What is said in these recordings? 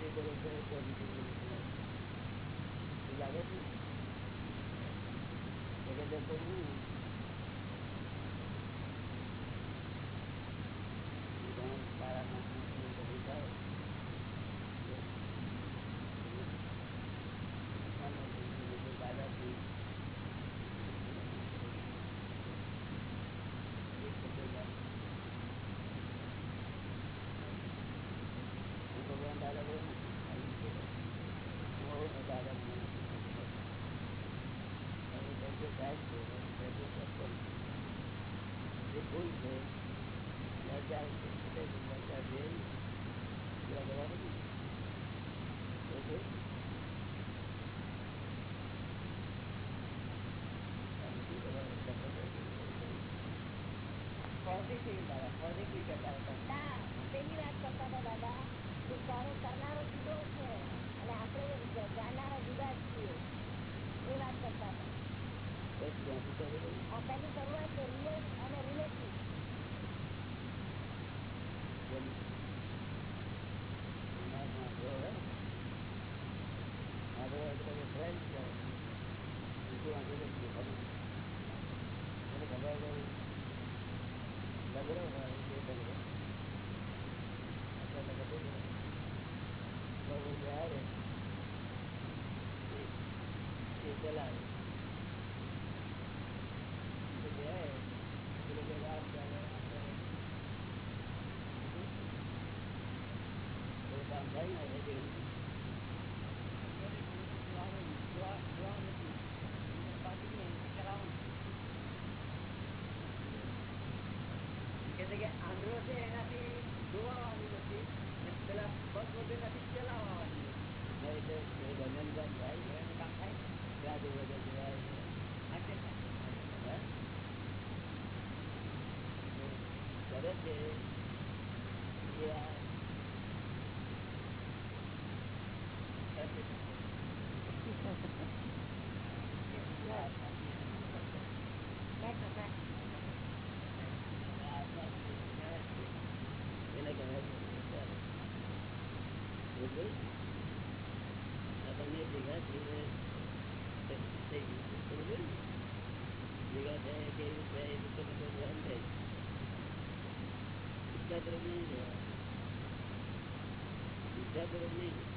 Negative લાગે છે? આપણને ભેગા થઈને ભેગા થયા કેવી રીતે ધ્યાન થાય બીજા તરફ નહીં જવા બીજા તરફ નહીં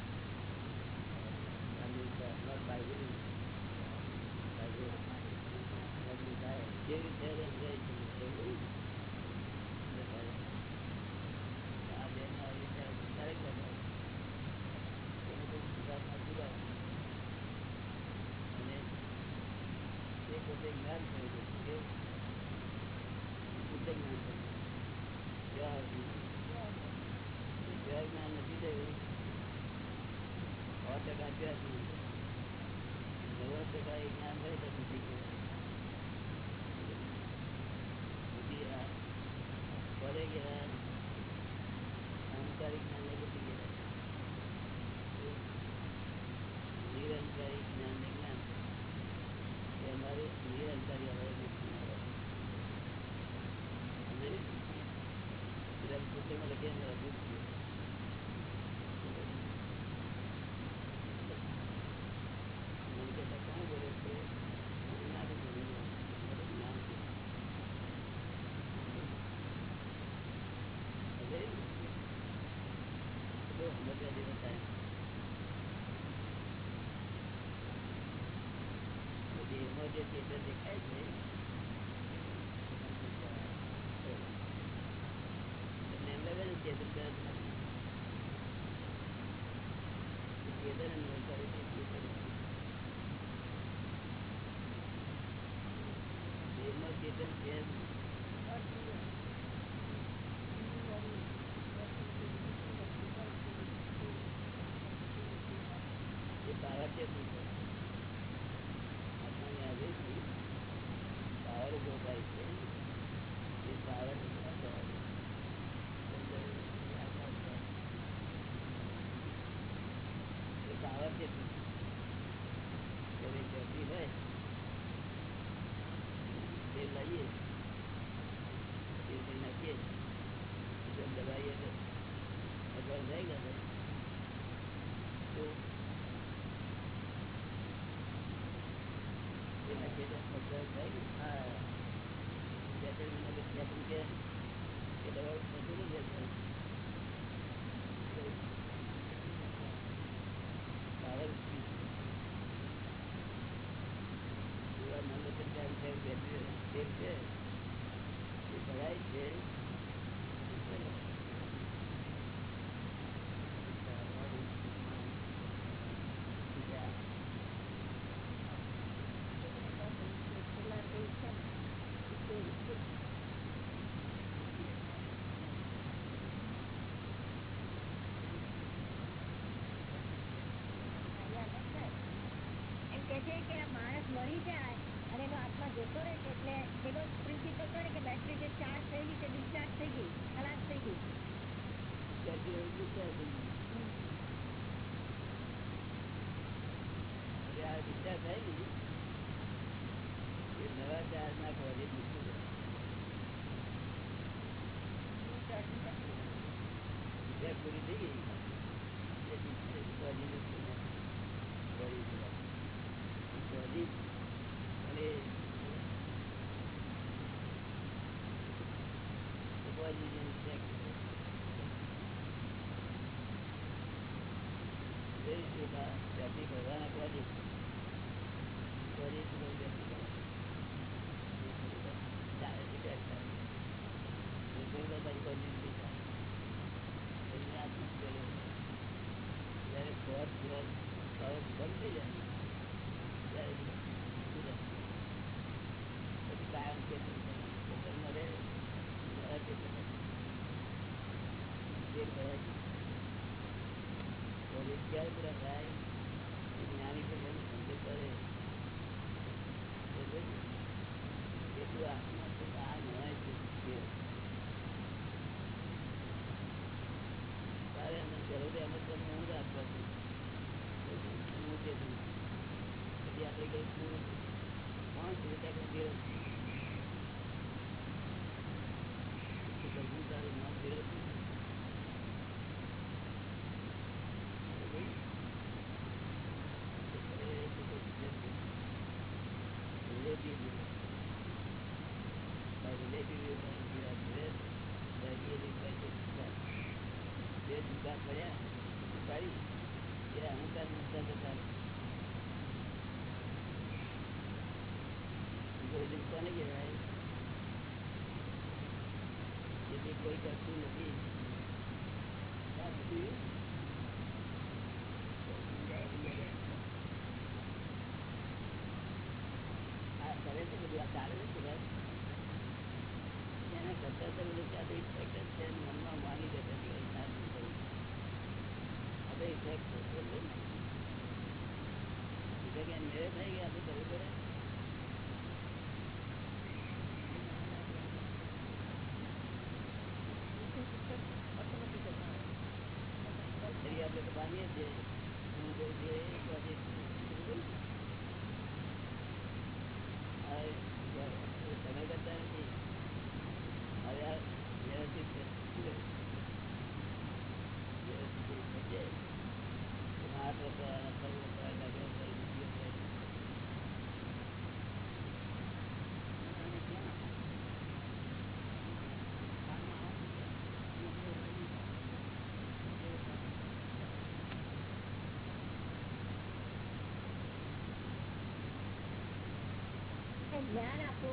જ્ઞાન આપો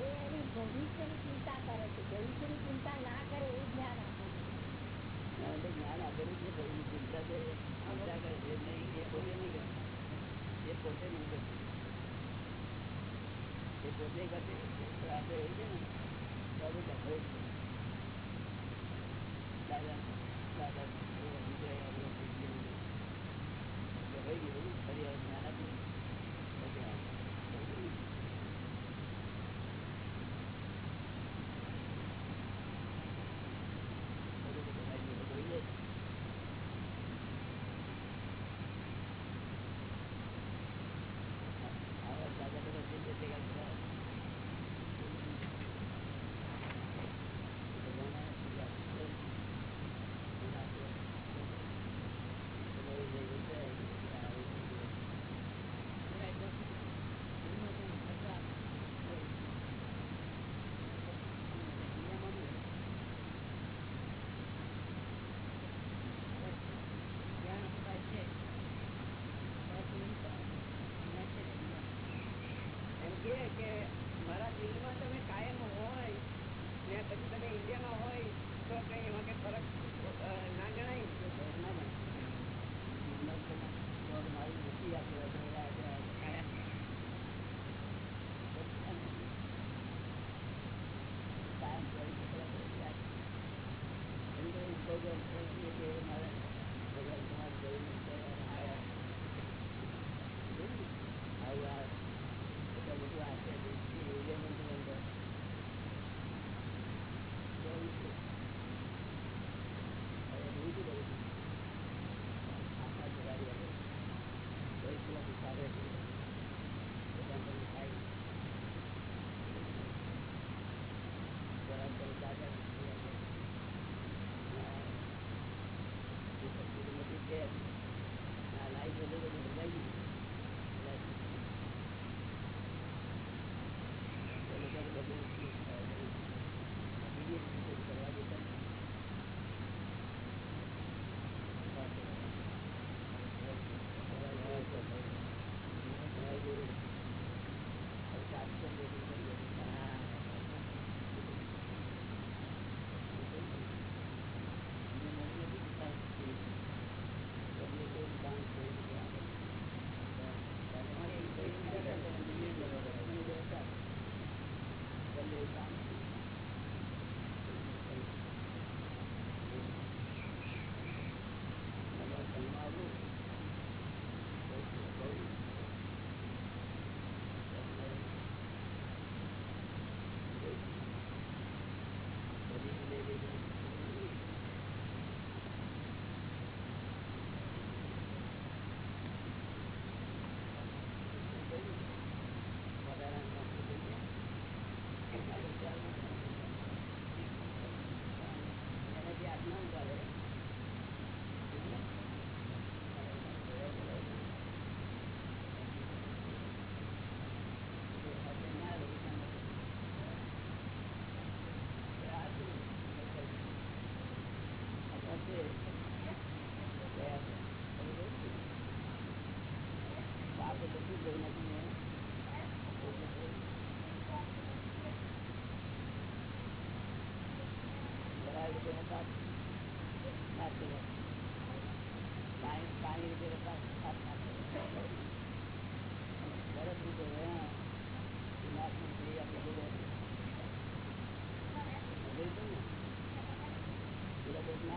એ એની ભવિષ્યની ચિંતા કરે છે ભવિષ્યની ચિંતા ના કરે એ જ્ઞાન આપો જ્ઞાન આપેલું છે ભવિષ્ય ચિંતા કરે ચિંતા કરે છે નહીં એ પોતે નહીં કરે એ પોતે નહીં કરે એ પોતે કરે આપણે એવું છે ને બધું લખો દાદા દાદા લખાઈ ગયું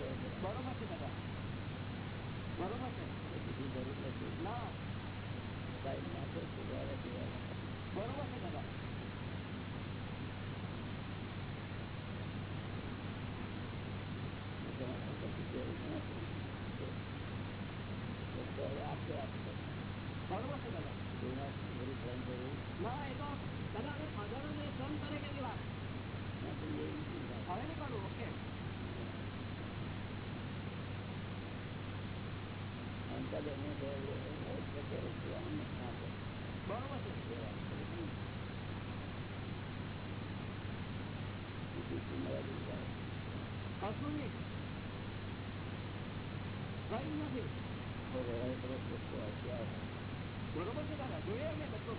બરોબર છે બધા બરોબર છે. બીજી જરૂર નથી ના. બરોબર છે બધા જોઈએ ને બધું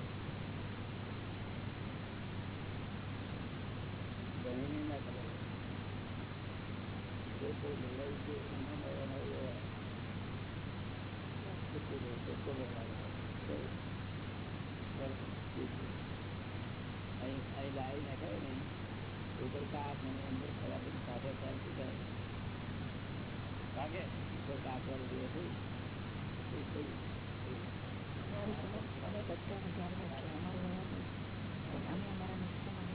ગરમી ના કરે જે કોઈ લેવાય છે એના મળવાના લેવાય અહીં લાવી નાખે ને ઉપર કાપ મને અંદર ખરાબ સાથે ચાલતું થાય કાકે ઉપર કાપ વાળું જોઈએ બધાને ધ્યાન રાખીએ અમારું વલણ અમે અમારા મિત્રોમાં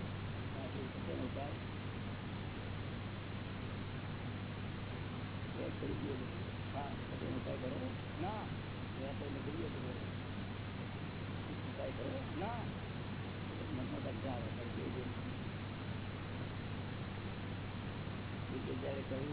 ના. ના મનમાં બધા આવે જયારે કહ્યું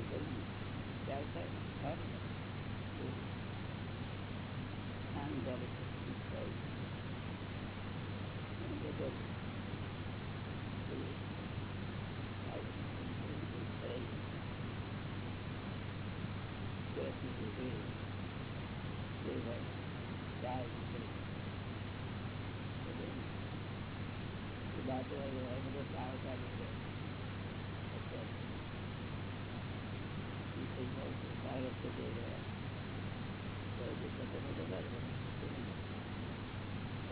આપણું થાય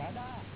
ada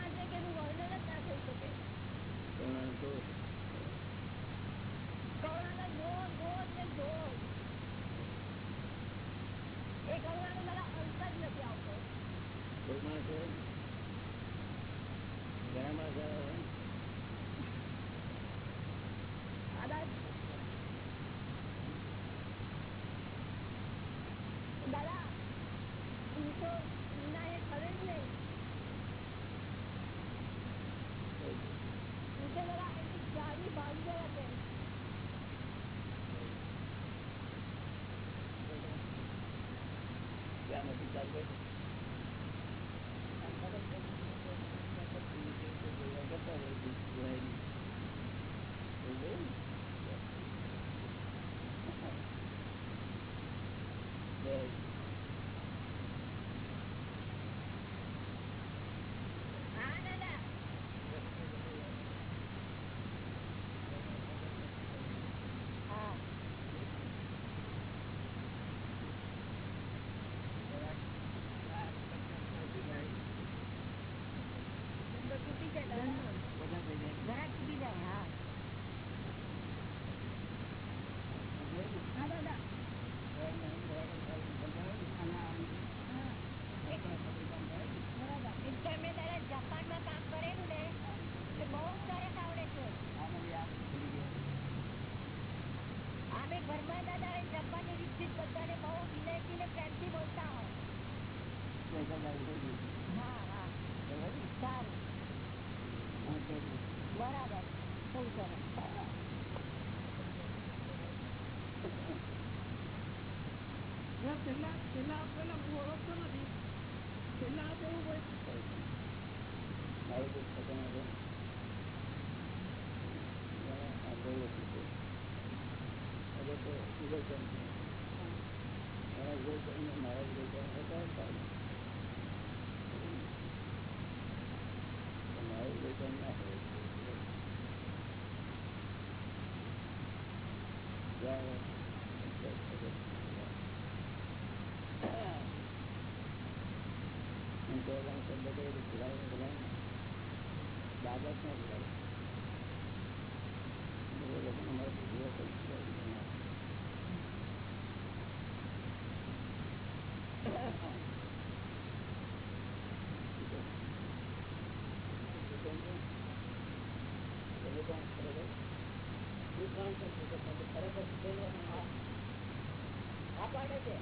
લાગે છે લોકોને મારે ભૂલો ખરેખર ખરેખર આપણને છે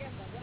¿Qué